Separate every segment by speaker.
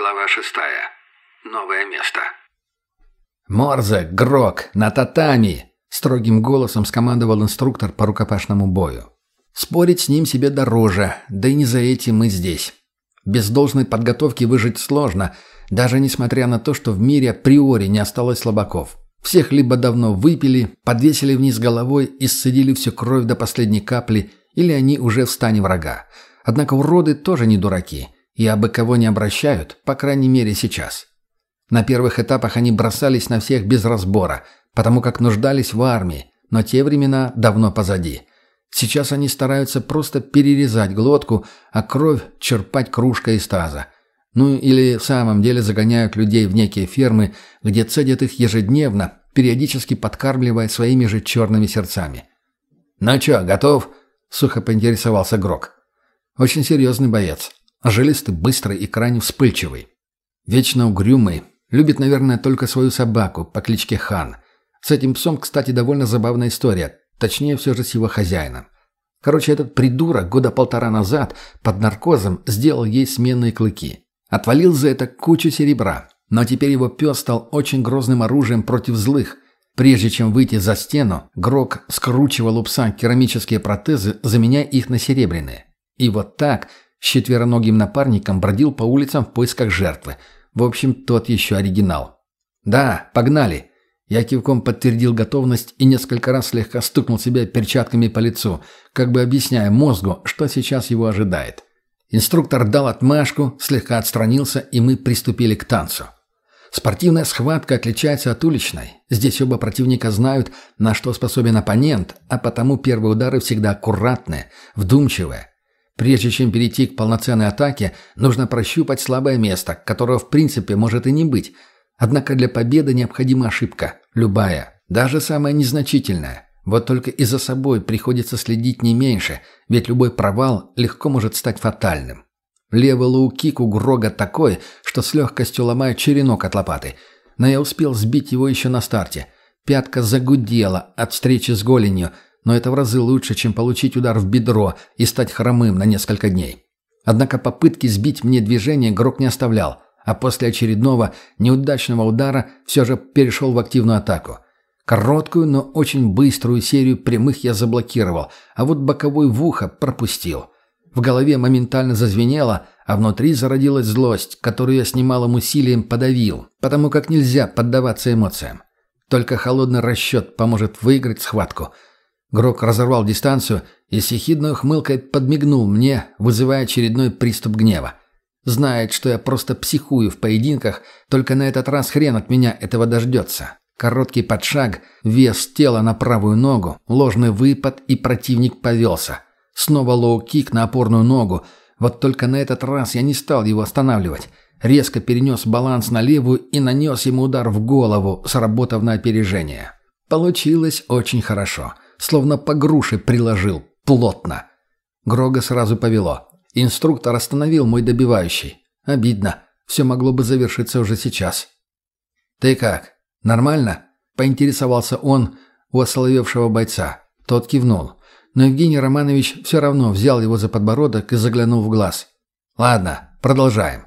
Speaker 1: Глава шестая. Новое место.
Speaker 2: «Морзе, Грок, на татами!» — строгим голосом скомандовал инструктор по рукопашному бою. Спорить с ним себе дороже, да и не за этим мы здесь. Без должной подготовки выжить сложно, даже несмотря на то, что в мире априори не осталось слабаков. Всех либо давно выпили, подвесили вниз головой и сцедили всю кровь до последней капли, или они уже в стане врага. Однако уроды тоже не дураки, и абы кого не обращают, по крайней мере сейчас. На первых этапах они бросались на всех без разбора, потому как нуждались в армии, но те времена давно позади. Сейчас они стараются просто перерезать глотку, а кровь черпать кружкой из таза. Ну или в самом деле загоняют людей в некие фермы, где цедят их ежедневно, периодически подкармливая своими же черными сердцами. «Ну чё, готов?» — сухо поинтересовался Грок. Очень серьезный боец. Жилистый, быстрый и крайне вспыльчивый. Вечно угрюмый. Любит, наверное, только свою собаку по кличке Хан. С этим псом, кстати, довольно забавная история. Точнее, все же с его хозяином. Короче, этот придурок года полтора назад под наркозом сделал ей сменные клыки. Отвалил за это кучу серебра. Но теперь его пес стал очень грозным оружием против злых. Прежде чем выйти за стену, Грок скручивал у пса керамические протезы, заменяя их на серебряные. И вот так с четвероногим напарником бродил по улицам в поисках жертвы. В общем, тот еще оригинал. «Да, погнали!» Я кивком подтвердил готовность и несколько раз слегка стукнул себя перчатками по лицу, как бы объясняя мозгу, что сейчас его ожидает. Инструктор дал отмашку, слегка отстранился, и мы приступили к танцу. Спортивная схватка отличается от уличной. Здесь оба противника знают, на что способен оппонент, а потому первые удары всегда аккуратные, вдумчивые. Прежде чем перейти к полноценной атаке, нужно прощупать слабое место, которого в принципе может и не быть. Однако для победы необходима ошибка. Любая. Даже самая незначительная. Вот только и за собой приходится следить не меньше, ведь любой провал легко может стать фатальным. Левый лоу-кик у Грога такой, что с легкостью ломает черенок от лопаты. Но я успел сбить его еще на старте. Пятка загудела от встречи с голенью, но это в разы лучше, чем получить удар в бедро и стать хромым на несколько дней. Однако попытки сбить мне движение Грог не оставлял, а после очередного неудачного удара все же перешел в активную атаку – Короткую, но очень быструю серию прямых я заблокировал, а вот боковой в ухо пропустил. В голове моментально зазвенело, а внутри зародилась злость, которую я с немалым усилием подавил, потому как нельзя поддаваться эмоциям. Только холодный расчет поможет выиграть схватку. Грок разорвал дистанцию и с ехидной ухмылкой подмигнул мне, вызывая очередной приступ гнева. Знает, что я просто психую в поединках, только на этот раз хрен от меня этого дождется. Короткий подшаг, вес тела на правую ногу, ложный выпад и противник повелся. Снова лоу-кик на опорную ногу. Вот только на этот раз я не стал его останавливать. Резко перенес баланс на левую и нанес ему удар в голову, сработав на опережение. Получилось очень хорошо. Словно по груше приложил. Плотно. Грога сразу повело. Инструктор остановил мой добивающий. Обидно. Все могло бы завершиться уже сейчас. «Ты как?» «Нормально?» – поинтересовался он у осоловевшего бойца. Тот кивнул. Но Евгений Романович все равно взял его за подбородок и заглянул в глаз. «Ладно, продолжаем».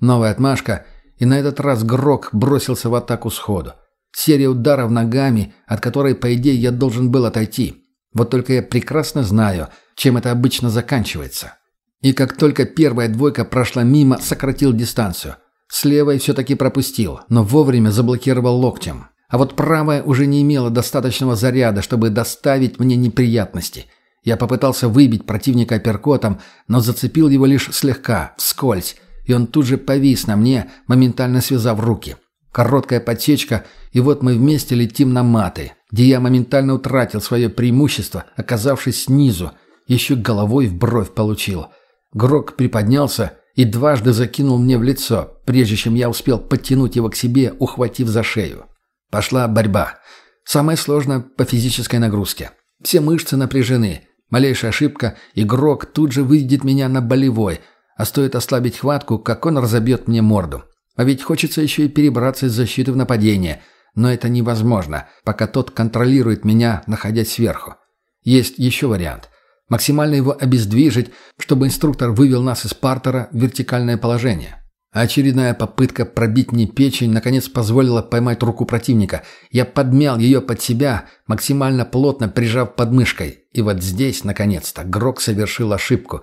Speaker 2: Новая отмашка, и на этот раз Грок бросился в атаку сходу. Серия ударов ногами, от которой, по идее, я должен был отойти. Вот только я прекрасно знаю, чем это обычно заканчивается. И как только первая двойка прошла мимо, сократил дистанцию – с левой все-таки пропустил, но вовремя заблокировал локтем. А вот правая уже не имела достаточного заряда, чтобы доставить мне неприятности. Я попытался выбить противника перкотом, но зацепил его лишь слегка, вскользь, и он тут же повис на мне, моментально связав руки. Короткая подсечка, и вот мы вместе летим на маты, где я моментально утратил свое преимущество, оказавшись снизу, еще головой в бровь получил. Грок приподнялся и дважды закинул мне в лицо, прежде чем я успел подтянуть его к себе, ухватив за шею. Пошла борьба. Самое сложное по физической нагрузке. Все мышцы напряжены. Малейшая ошибка, игрок тут же выведет меня на болевой, а стоит ослабить хватку, как он разобьет мне морду. А ведь хочется еще и перебраться из защиты в нападение, но это невозможно, пока тот контролирует меня, находясь сверху. Есть еще вариант – максимально его обездвижить, чтобы инструктор вывел нас из партера в вертикальное положение. Очередная попытка пробить мне печень наконец позволила поймать руку противника. Я подмял ее под себя, максимально плотно прижав подмышкой. И вот здесь, наконец-то, Грок совершил ошибку.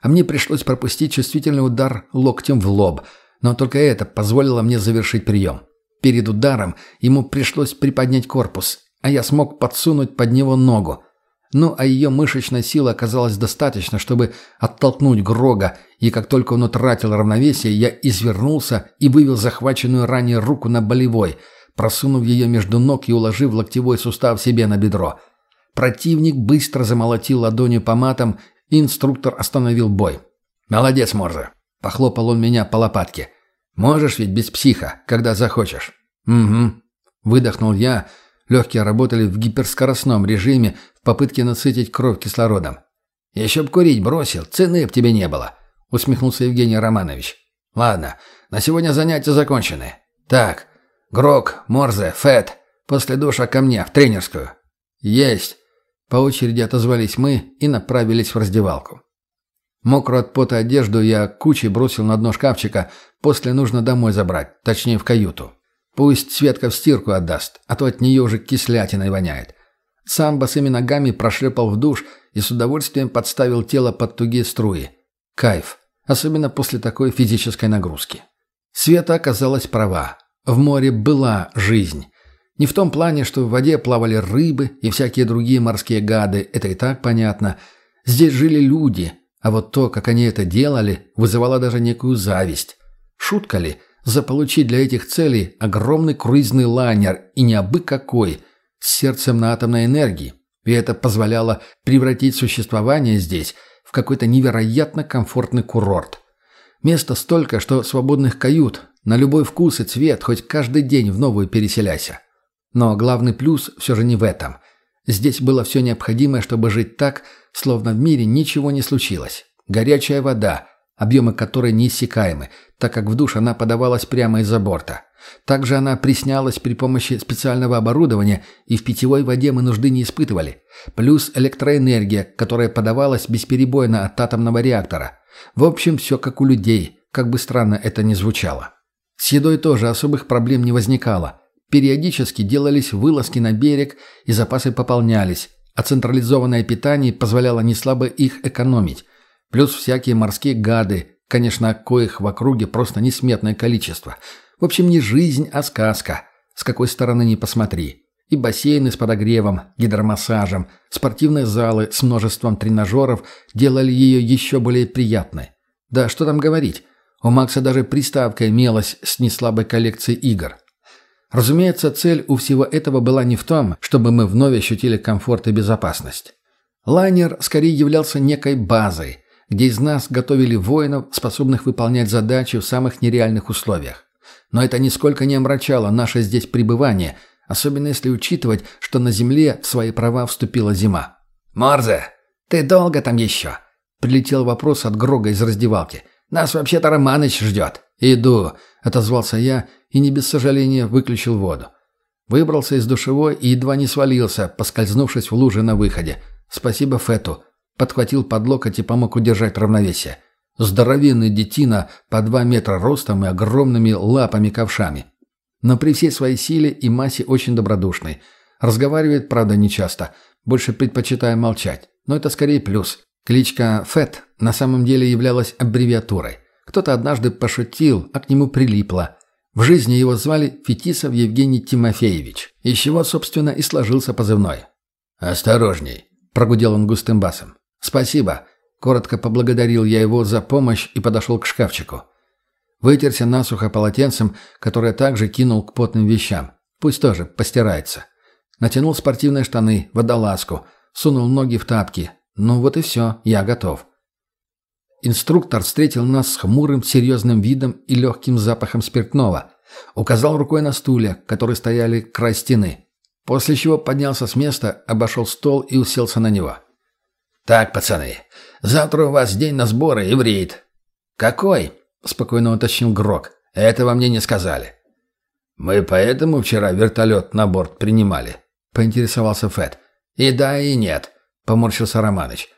Speaker 2: А мне пришлось пропустить чувствительный удар локтем в лоб. Но только это позволило мне завершить прием. Перед ударом ему пришлось приподнять корпус, а я смог подсунуть под него ногу. Ну, а ее мышечной силы оказалось достаточно, чтобы оттолкнуть Грога, и как только он утратил равновесие, я извернулся и вывел захваченную ранее руку на болевой, просунув ее между ног и уложив локтевой сустав себе на бедро. Противник быстро замолотил ладонью по матам, инструктор остановил бой. «Молодец, Морзе!» – похлопал он меня по лопатке. «Можешь ведь без психа, когда захочешь». «Угу», – выдохнул я – Легкие работали в гиперскоростном режиме в попытке насытить кровь кислородом. «Еще б курить бросил, цены б тебе не было», — усмехнулся Евгений Романович. «Ладно, на сегодня занятия закончены. Так, Грок, Морзе, Фет, после душа ко мне, в тренерскую». «Есть!» По очереди отозвались мы и направились в раздевалку. Мокрую от пота одежду я кучей бросил на дно шкафчика, после нужно домой забрать, точнее в каюту. Пусть Светка в стирку отдаст, а то от нее уже кислятиной воняет. Сам босыми ногами прошлепал в душ и с удовольствием подставил тело под тугие струи. Кайф, особенно после такой физической нагрузки. Света оказалась права. В море была жизнь. Не в том плане, что в воде плавали рыбы и всякие другие морские гады, это и так понятно. Здесь жили люди, а вот то, как они это делали, вызывало даже некую зависть. Шутка ли – заполучить для этих целей огромный круизный лайнер и не абы какой, с сердцем на атомной энергии. И это позволяло превратить существование здесь в какой-то невероятно комфортный курорт. Места столько, что свободных кают, на любой вкус и цвет, хоть каждый день в новую переселяйся. Но главный плюс все же не в этом. Здесь было все необходимое, чтобы жить так, словно в мире ничего не случилось. Горячая вода – объемы которой неиссякаемы, так как в душ она подавалась прямо из-за борта. Также она приснялась при помощи специального оборудования, и в питьевой воде мы нужды не испытывали. Плюс электроэнергия, которая подавалась бесперебойно от атомного реактора. В общем, все как у людей, как бы странно это ни звучало. С едой тоже особых проблем не возникало. Периодически делались вылазки на берег, и запасы пополнялись, а централизованное питание позволяло неслабо их экономить. Плюс всякие морские гады, конечно, коих в округе просто несметное количество. В общем, не жизнь, а сказка. С какой стороны ни посмотри. И бассейны с подогревом, гидромассажем, спортивные залы с множеством тренажеров делали ее еще более приятной. Да что там говорить, у Макса даже приставка имелась с неслабой коллекцией игр. Разумеется, цель у всего этого была не в том, чтобы мы вновь ощутили комфорт и безопасность. Лайнер скорее являлся некой базой, где из нас готовили воинов, способных выполнять задачи в самых нереальных условиях. Но это нисколько не омрачало наше здесь пребывание, особенно если учитывать, что на Земле в свои права вступила зима. «Морзе, ты долго там еще?» Прилетел вопрос от Грога из раздевалки. «Нас вообще-то Романыч ждет». «Иду», — отозвался я и не без сожаления выключил воду. Выбрался из душевой и едва не свалился, поскользнувшись в луже на выходе. Спасибо Фету. Подхватил под локоть и помог удержать равновесие. Здоровенный детина по два метра ростом и огромными лапами-ковшами. Но при всей своей силе и массе очень добродушный. Разговаривает, правда, нечасто. Больше предпочитая молчать. Но это скорее плюс. Кличка Фет на самом деле являлась аббревиатурой. Кто-то однажды пошутил, а к нему прилипло. В жизни его звали Фетисов Евгений Тимофеевич, из чего, собственно, и сложился позывной. «Осторожней», – прогудел он густым басом. «Спасибо». Коротко поблагодарил я его за помощь и подошел к шкафчику. Вытерся насухо полотенцем, которое также кинул к потным вещам. Пусть тоже постирается. Натянул спортивные штаны, водолазку, сунул ноги в тапки. Ну вот и все, я готов. Инструктор встретил нас с хмурым, серьезным видом и легким запахом спиртного. Указал рукой на стулья, которые стояли край стены. После чего поднялся с места, обошел стол и уселся на него. «Так, пацаны, завтра у вас день на сборы и в рейд». «Какой?» – спокойно уточнил Грок. «Этого мне не сказали». «Мы поэтому вчера вертолет на борт принимали», – поинтересовался Фэт. «И да, и нет», – поморщился Романыч.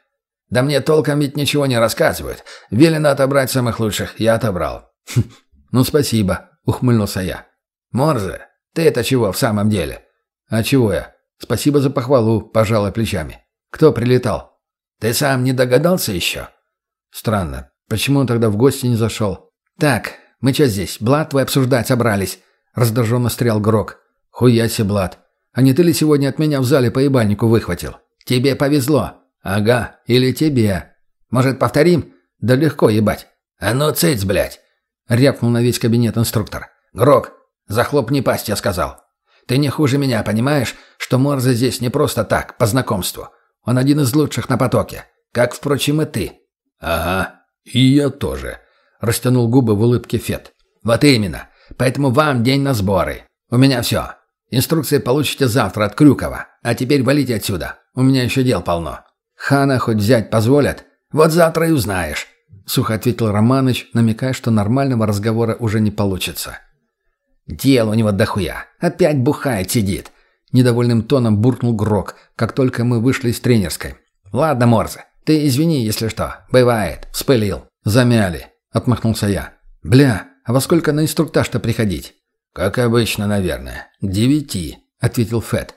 Speaker 2: «Да мне толком ведь ничего не рассказывают. Велено отобрать самых лучших, я отобрал». «Ну, спасибо», — ухмыльнулся я. «Морзе, ты это чего в самом деле?» «А чего я? Спасибо за похвалу», — пожалуй плечами. «Кто прилетал?» «Ты сам не догадался еще?» «Странно. Почему он тогда в гости не зашел?» «Так, мы что здесь, Блад твой обсуждать собрались?» — раздраженно стрял Грок. «Хуя себе, Блад. А не ты ли сегодня от меня в зале по ебальнику выхватил? Тебе повезло. Ага, или тебе. Может, повторим? Да легко ебать. А ну, цец, блядь!» — рявкнул на весь кабинет инструктор. «Грок, захлопни пасть, я сказал. Ты не хуже меня, понимаешь, что Морзе здесь не просто так, по знакомству. Он один из лучших на потоке. Как, впрочем, и ты». «Ага, и я тоже», — растянул губы в улыбке Фет. «Вот именно. Поэтому вам день на сборы. У меня все. Инструкции получите завтра от Крюкова. А теперь валите отсюда. У меня еще дел полно. Хана хоть взять позволят? Вот завтра и узнаешь». — сухо ответил Романыч, намекая, что нормального разговора уже не получится. «Дел у него дохуя. Опять бухает, сидит». Недовольным тоном буркнул Грок, как только мы вышли из тренерской. «Ладно, Морзе, ты извини, если что. Бывает. Вспылил». «Замяли», — отмахнулся я. «Бля, а во сколько на инструктаж-то приходить?» «Как обычно, наверное. К девяти», — ответил Фэт.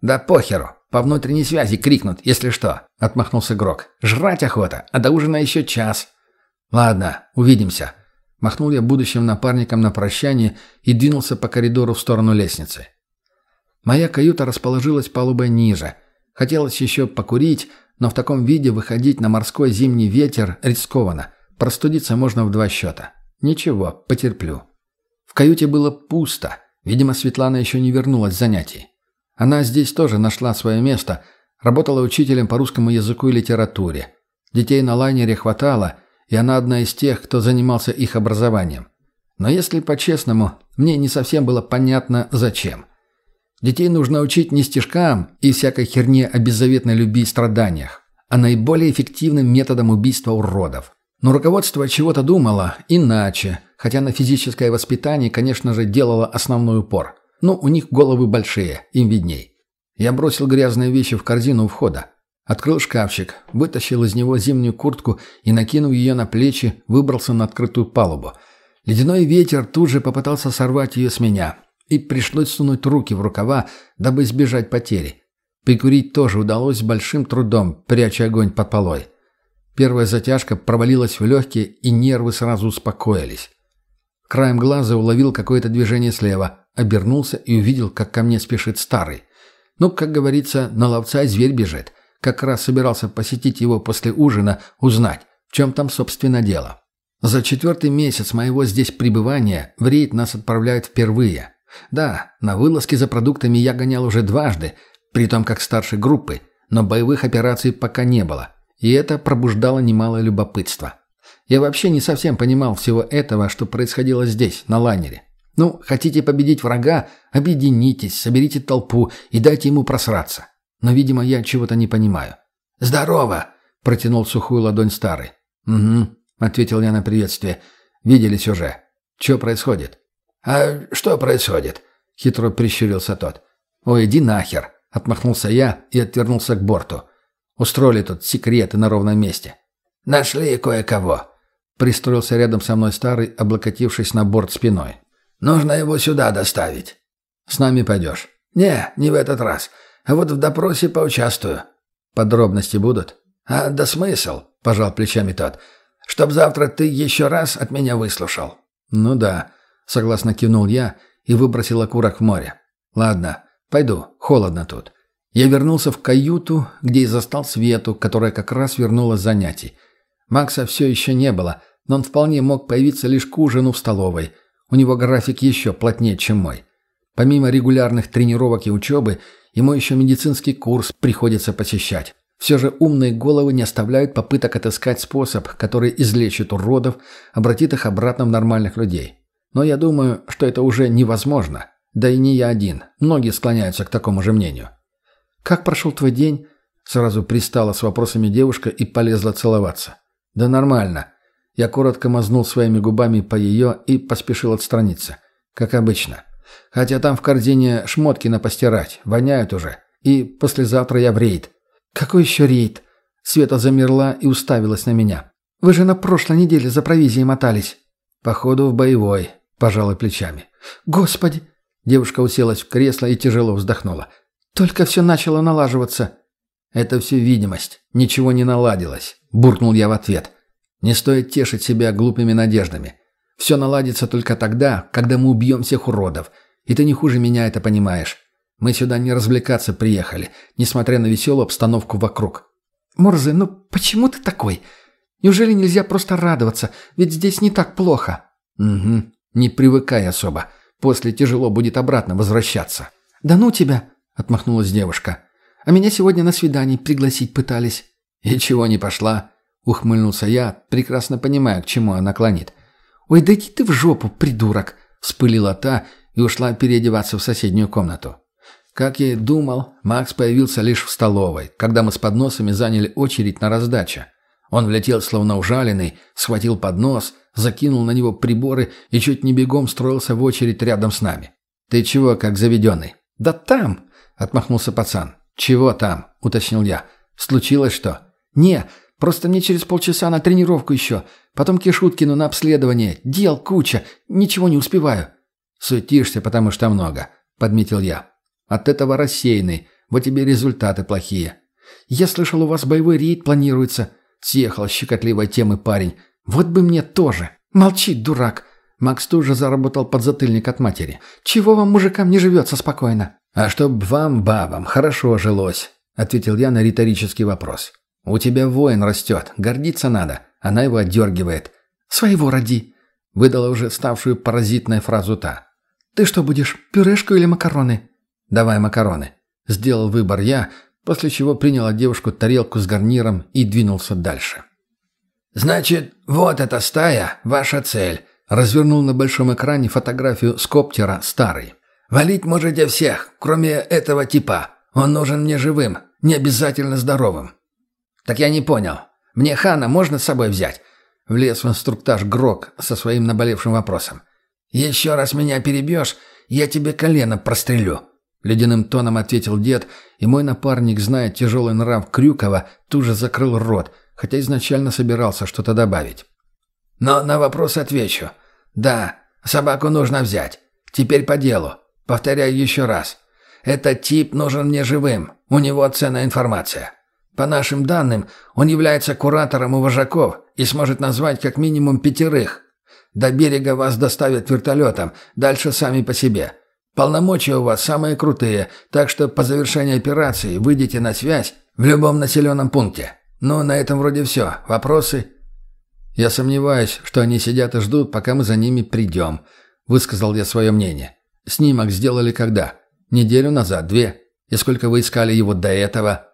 Speaker 2: «Да похеру. По внутренней связи крикнут, если что», — отмахнулся Грок. «Жрать охота, а до ужина еще час». «Ладно, увидимся», — махнул я будущим напарником на прощание и двинулся по коридору в сторону лестницы. Моя каюта расположилась палубой ниже. Хотелось еще покурить, но в таком виде выходить на морской зимний ветер рискованно. Простудиться можно в два счета. Ничего, потерплю. В каюте было пусто. Видимо, Светлана еще не вернулась с занятий. Она здесь тоже нашла свое место. Работала учителем по русскому языку и литературе. Детей на лайнере хватало — и она одна из тех, кто занимался их образованием. Но если по-честному, мне не совсем было понятно, зачем. Детей нужно учить не стишкам и всякой херне о беззаветной любви и страданиях, а наиболее эффективным методом убийства уродов. Но руководство чего-то думало иначе, хотя на физическое воспитание, конечно же, делало основной упор. Но у них головы большие, им видней. Я бросил грязные вещи в корзину у входа. Открыл шкафчик, вытащил из него зимнюю куртку и, накинув ее на плечи, выбрался на открытую палубу. Ледяной ветер тут же попытался сорвать ее с меня, и пришлось сунуть руки в рукава, дабы избежать потери. Прикурить тоже удалось большим трудом, пряча огонь под полой. Первая затяжка провалилась в легкие, и нервы сразу успокоились. Краем глаза уловил какое-то движение слева, обернулся и увидел, как ко мне спешит старый. Ну, как говорится, на ловца зверь бежит. Как раз собирался посетить его после ужина, узнать, в чем там, собственно, дело. За четвертый месяц моего здесь пребывания в рейд нас отправляют впервые. Да, на вылазки за продуктами я гонял уже дважды, при том как старшей группы, но боевых операций пока не было, и это пробуждало немало любопытства. Я вообще не совсем понимал всего этого, что происходило здесь, на лайнере. Ну, хотите победить врага, объединитесь, соберите толпу и дайте ему просраться. Но, видимо, я чего-то не понимаю. «Здорово!» — протянул сухую ладонь старый. «Угу», — ответил я на приветствие. «Виделись уже. Что происходит?» «А что происходит?» — хитро прищурился тот. «Ой, иди нахер!» — отмахнулся я и отвернулся к борту. Устроили тут секреты на ровном месте. «Нашли кое-кого», — пристроился рядом со мной старый, облокотившись на борт спиной. «Нужно его сюда доставить». «С нами пойдешь?» «Не, не в этот раз. А вот в допросе поучаствую». «Подробности будут?» «А да смысл?» – пожал плечами тот. «Чтоб завтра ты еще раз от меня выслушал». «Ну да», – согласно кивнул я и выбросил окурок в море. «Ладно, пойду, холодно тут». Я вернулся в каюту, где и застал Свету, которая как раз вернулась с занятий. Макса все еще не было, но он вполне мог появиться лишь к ужину в столовой. У него график еще плотнее, чем мой. Помимо регулярных тренировок и учебы, Ему еще медицинский курс приходится посещать. Все же умные головы не оставляют попыток отыскать способ, который излечит уродов, обратит их обратно в нормальных людей. Но я думаю, что это уже невозможно. Да и не я один. Многие склоняются к такому же мнению. «Как прошел твой день?» Сразу пристала с вопросами девушка и полезла целоваться. «Да нормально». Я коротко мазнул своими губами по ее и поспешил отстраниться. Как обычно. Хотя там в корзине шмотки напостирать, воняют уже. И послезавтра я в рейд». «Какой еще рейд?» Света замерла и уставилась на меня. «Вы же на прошлой неделе за провизией мотались». «Походу в боевой», — пожалуй плечами.
Speaker 3: «Господи!»
Speaker 2: Девушка уселась в кресло и тяжело вздохнула.
Speaker 3: «Только все начало налаживаться».
Speaker 2: «Это все видимость. Ничего не наладилось», — буркнул я в ответ. «Не стоит тешить себя глупыми надеждами. Все наладится только тогда, когда мы убьем всех уродов. И ты не хуже меня это понимаешь. Мы сюда не развлекаться приехали, несмотря на веселую обстановку вокруг».
Speaker 3: «Морзе, ну почему ты такой? Неужели нельзя просто радоваться? Ведь здесь не так плохо».
Speaker 2: «Угу. Не привыкай особо. После тяжело будет обратно возвращаться».
Speaker 3: «Да ну тебя!» — отмахнулась девушка. «А меня сегодня на свидание пригласить пытались».
Speaker 2: «И чего не пошла?» — ухмыльнулся я, прекрасно понимая, к чему она клонит.
Speaker 3: «Ой, да иди ты в жопу, придурок!»
Speaker 2: — вспылила та и ушла переодеваться в соседнюю комнату. Как я и думал, Макс появился лишь в столовой, когда мы с подносами заняли очередь на раздачу. Он влетел словно ужаленный, схватил поднос, закинул на него приборы и чуть не бегом строился в очередь рядом с нами. «Ты чего, как заведенный?»
Speaker 3: «Да там!» — отмахнулся пацан.
Speaker 2: «Чего там?» — уточнил я. «Случилось что?»
Speaker 3: «Не, просто мне через полчаса на тренировку еще. Потом Кишуткину на обследование. Дел куча. Ничего не успеваю».
Speaker 2: «Суетишься, потому что много», — подметил я. «От этого рассеянный. Вот тебе результаты плохие».
Speaker 3: «Я слышал, у вас боевой рейд планируется», — съехал щекотливой темы парень. «Вот бы мне тоже». «Молчи, дурак».
Speaker 2: Макс тут же заработал подзатыльник от матери.
Speaker 3: «Чего вам, мужикам, не живется спокойно?»
Speaker 2: «А чтоб вам, бабам, хорошо жилось», — ответил я на риторический вопрос. «У тебя воин растет, гордиться надо». Она его отдергивает.
Speaker 3: «Своего роди», —
Speaker 2: выдала уже ставшую паразитной фразу та.
Speaker 3: «Ты что будешь, пюрешку или макароны?»
Speaker 2: «Давай макароны». Сделал выбор я, после чего принял от девушку тарелку с гарниром и двинулся дальше. «Значит, вот эта стая — ваша цель», — развернул на большом экране фотографию скоптера старый. «Валить можете всех, кроме этого типа. Он нужен мне живым, не обязательно здоровым». «Так я не понял. Мне Хана можно с собой взять?» Влез в инструктаж Грок со своим наболевшим вопросом. «Еще раз меня перебьешь, я тебе колено прострелю», — ледяным тоном ответил дед, и мой напарник, зная тяжелый нрав Крюкова, тут же закрыл рот, хотя изначально собирался что-то добавить. «Но на вопрос отвечу. Да, собаку нужно взять. Теперь по делу. Повторяю еще раз. Этот тип нужен мне живым. У него ценная информация. По нашим данным, он является куратором у вожаков и сможет назвать как минимум пятерых. До берега вас доставят вертолетом, дальше сами по себе. Полномочия у вас самые крутые, так что по завершении операции выйдете на связь в любом населенном пункте. Ну, на этом вроде все. Вопросы?» «Я сомневаюсь, что они сидят и ждут, пока мы за ними придем», — высказал я свое мнение. Снимок сделали когда? Неделю назад, две. И сколько вы искали его до этого?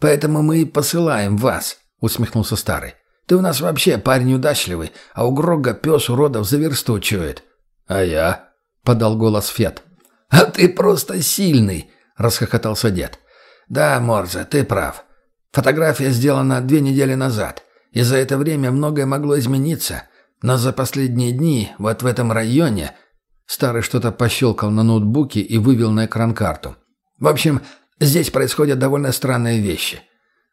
Speaker 2: Поэтому мы и посылаем вас, усмехнулся старый. Ты у нас вообще парень удачливый, а у Грога пес уродов за версту чует. А я? Подал голос Фет. А ты просто сильный, расхохотался дед. Да, Морзе, ты прав. Фотография сделана две недели назад, и за это время многое могло измениться. Но за последние дни вот в этом районе Старый что-то пощелкал на ноутбуке и вывел на экран карту. В общем, здесь происходят довольно странные вещи.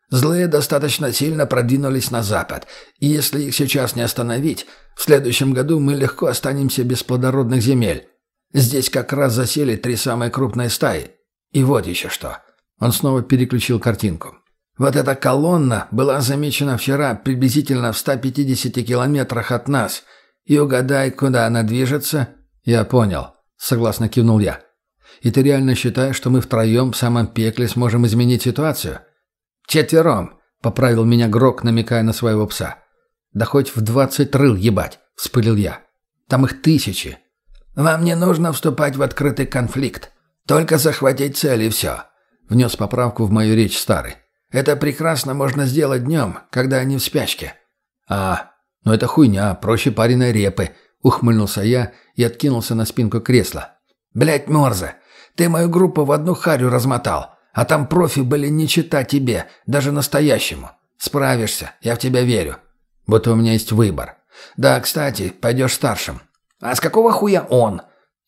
Speaker 2: Злые достаточно сильно продвинулись на запад, и если их сейчас не остановить, в следующем году мы легко останемся без плодородных земель. Здесь как раз засели три самые крупные стаи. И вот еще что. Он снова переключил картинку. Вот эта колонна была замечена вчера приблизительно в 150 километрах от нас. И угадай, куда она движется – «Я понял», — согласно кивнул я. «И ты реально считаешь, что мы втроем в самом пекле сможем изменить ситуацию?» «Четвером», — поправил меня Грок, намекая на своего пса. «Да хоть в двадцать рыл ебать», — вспылил я. «Там их тысячи». «Вам не нужно вступать в открытый конфликт. Только захватить цель и все», — внес поправку в мою речь старый. «Это прекрасно можно сделать днем, когда они в спячке». «А, ну это хуйня, проще пареной репы», — ухмыльнулся я и откинулся на спинку кресла. «Блядь, Морзе, ты мою группу в одну харю размотал, а там профи были не чита тебе, даже настоящему. Справишься, я в тебя верю. Вот у меня есть выбор. Да, кстати, пойдешь старшим». «А с какого хуя он?»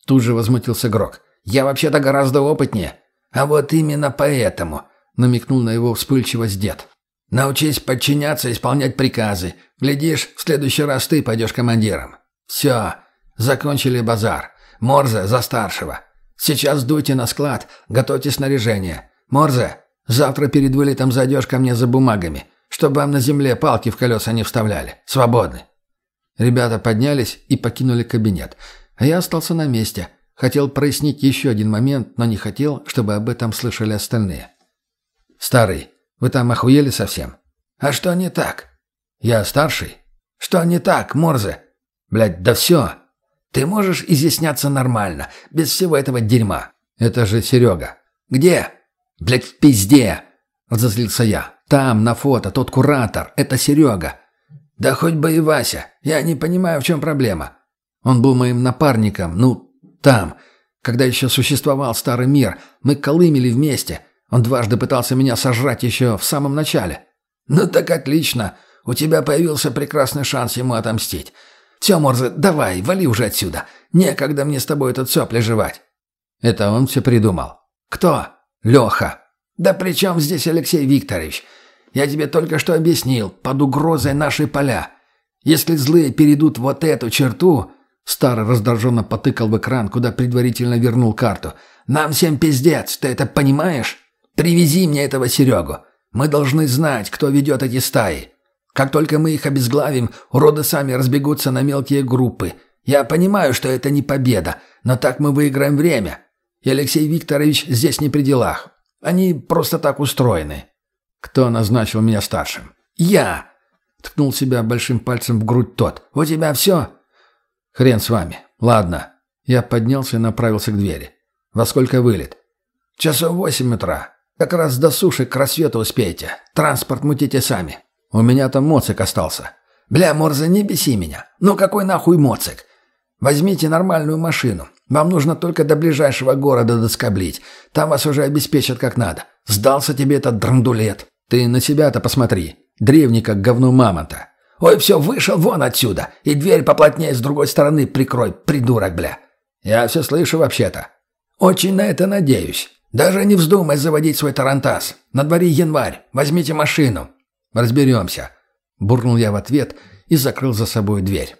Speaker 2: Тут же возмутился Грок. «Я вообще-то гораздо опытнее». «А вот именно поэтому», — намекнул на его вспыльчивость дед. «Научись подчиняться и исполнять приказы. Глядишь, в следующий раз ты пойдешь командиром. Все, закончили базар. Морзе за старшего. Сейчас дуйте на склад, готовьте снаряжение. Морзе, завтра перед вылетом зайдешь ко мне за бумагами, чтобы вам на земле палки в колеса не вставляли. Свободны». Ребята поднялись и покинули кабинет, а я остался на месте. Хотел прояснить еще один момент, но не хотел, чтобы об этом слышали остальные. «Старый, вы там охуели совсем?» «А что не так?» «Я старший?» «Что не так, Морзе?» «Блядь, да все!» «Ты можешь изъясняться нормально, без всего этого дерьма». «Это же Серега». «Где?» «Блядь, в пизде!» — разозлился я. «Там, на фото, тот куратор. Это Серега». «Да хоть бы и Вася. Я не понимаю, в чем проблема». Он был моим напарником, ну, там. Когда еще существовал Старый Мир, мы колымели вместе. Он дважды пытался меня сожрать еще в самом начале. «Ну так отлично. У тебя появился прекрасный шанс ему отомстить. Все, Морзе, давай, вали уже отсюда. Некогда мне с тобой этот сопли жевать». Это он все придумал. «Кто?» «Леха». «Да при чем здесь Алексей Викторович? Я тебе только что объяснил, под угрозой наши поля. Если злые перейдут вот эту черту...» Старый раздраженно потыкал в экран, куда предварительно вернул карту. «Нам всем пиздец, ты это понимаешь? Привези мне этого Серегу. Мы должны знать, кто ведет эти стаи. Как только мы их обезглавим, уроды сами разбегутся на мелкие группы. Я понимаю, что это не победа, но так мы выиграем время. И Алексей Викторович здесь не при делах. Они просто так устроены. Кто назначил меня старшим? Я! Ткнул себя большим пальцем в грудь тот. У тебя все? Хрен с вами. Ладно. Я поднялся и направился к двери. Во сколько вылет? Часов восемь утра. Как раз до суши к рассвету успеете. Транспорт мутите сами. У меня там моцик остался. Бля, Морзе, не беси меня. Ну какой нахуй моцик? Возьмите нормальную машину. Вам нужно только до ближайшего города доскоблить. Там вас уже обеспечат как надо. Сдался тебе этот драндулет. Ты на себя-то посмотри. Древний, как говно мамонта. Ой, все, вышел вон отсюда. И дверь поплотнее с другой стороны прикрой, придурок, бля. Я все слышу вообще-то. Очень на это надеюсь. Даже не вздумай заводить свой тарантас. На дворе январь. Возьмите машину. «Разберемся», – буркнул я в ответ и закрыл за собой дверь.